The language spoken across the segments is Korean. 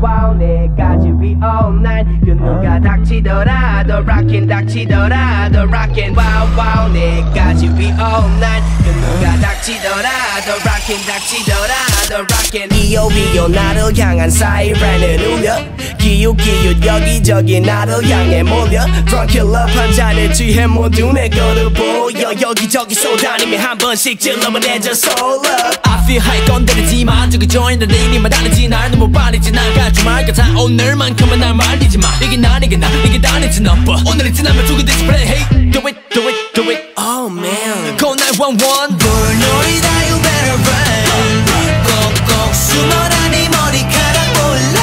wow 내까지 be all night. 그 누가 닥치더라도 rockin' 닥치더라도 rockin' wow wow 내까지 be all night. 그 누가 닥치더라도 rockin' 닥치더라도 rockin' 이오비오 나를 향한 사이렌을 울려. 기웃기웃 여기저기 나를 향해 몰려. Drunk your love 한 잔에 취해 모두 내 거를 보여. 여기저기 쏟아내며 한 번씩 찔러만 내줘 soul up High 건드리지마. 저기 join the 내일이만 다르지. 날 너무 빨리 지나가지 말까. 다 오늘만큼은 날 말리지 마. 이게 나 이게 나. 이게 다르지 너 but 오늘이 지나면 되지 play. Hey do it do it do it. Oh man. Call 911 불놀이다 you better run. 꼭꼭 숨어라 네 머리카락 올라.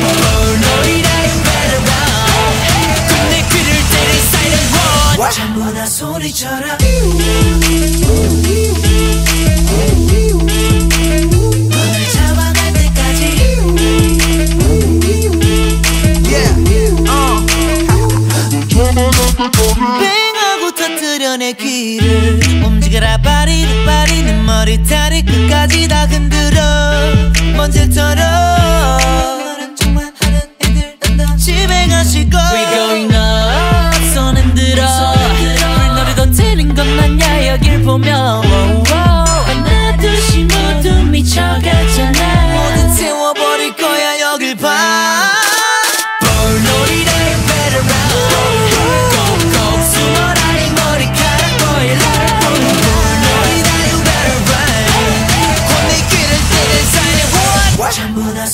불놀이다 you better run. 꿈내 귀를 때린 silent run 전부 다 소리쳐라 움직여라 빠리는 빠리는 머리 다리 끝까지 다 흔들어. 먼지처럼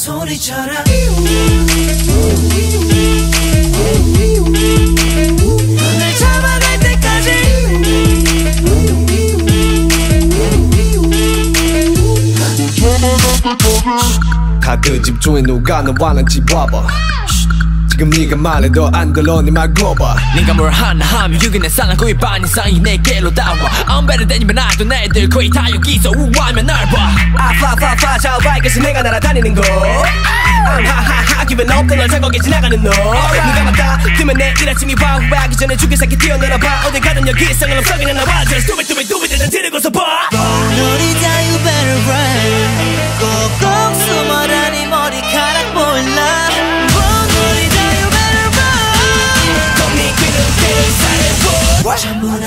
소리쳐라. 널 잡아갈 때까지. 다들 집중해 누가 너 왔는지 봐봐 지금 네가 말해도 안 들어 네말 걸어봐. 네가 뭘 하나 하면 여기 내 사랑 거의 반 이상이 내게로 나와. I'm better than 이면 나도 내들 거의 다 여기서 우아하면 날봐. 아파파파 저 밝아서 내가 날아다니는 곳 I'm 하하하 기분 없던 널 생각에 지나가는 너. 네가 맞다 뜨면 내일 아침이 와후하기 전에 죽일 새끼 뛰어내려봐. 어디 가든 여기 있어는 없어기는 나와. Just do it do it do it 일단 들고서 봐. 놀이다 you